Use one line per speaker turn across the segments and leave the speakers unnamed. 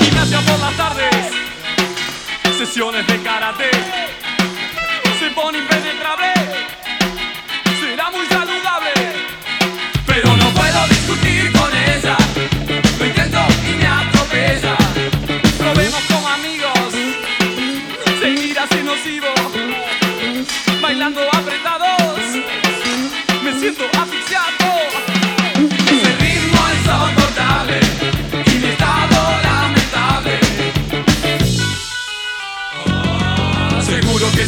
Gimnasia por las tardes, sesiones de karate. Se pone impenetrable, será muy saludable. Pero no puedo discutir con ella. Lo intento y me atropella. Probemos como amigos, seguir así nocivo. Bailando apretados,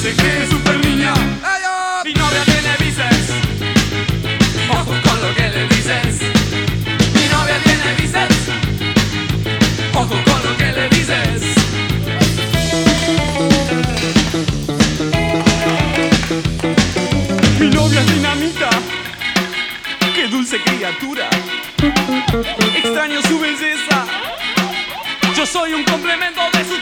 se cree super niña. Mi novia tiene bíceps. Ojo con lo que le dices. Mi novia tiene bíceps. Ojo con lo que le dices. Mi novia es dinamita. Qué dulce criatura. Extraño su belleza. Yo soy un complemento de su